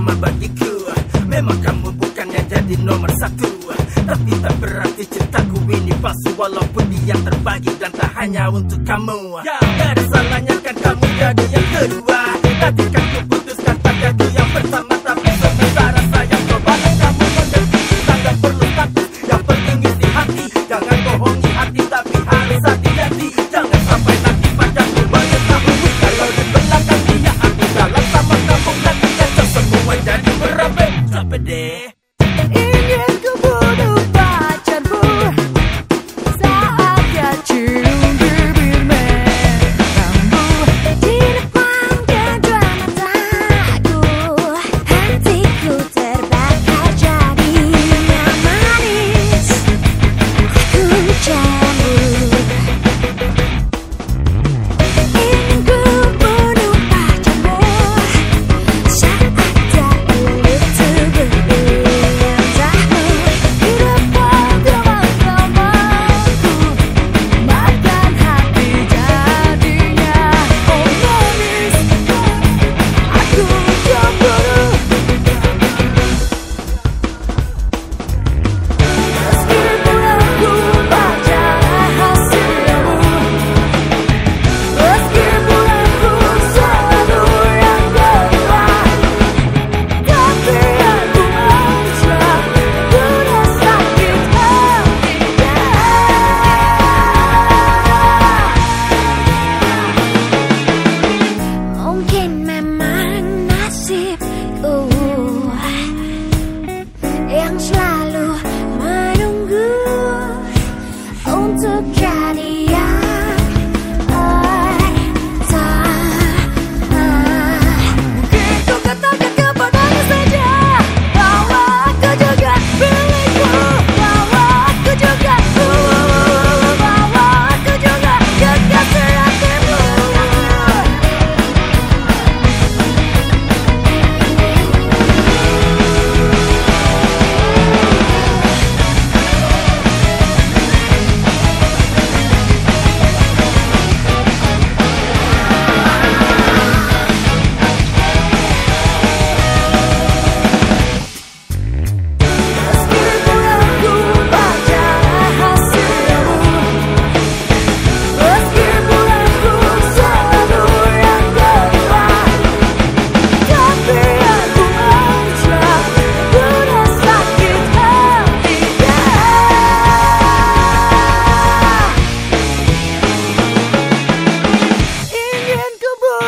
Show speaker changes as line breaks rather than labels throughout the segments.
utama bagiku. Memang kamu bukan yang jadi nomor satu. Tapi tak berarti cintaku ini palsu Walaupun dia terbagi dan tak hanya untuk kamu. Ya, Gak ada salahnya kan kamu jadi yang
Sukaria. So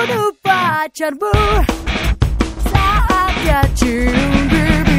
bunuh pacarmu. Saatnya cium bibir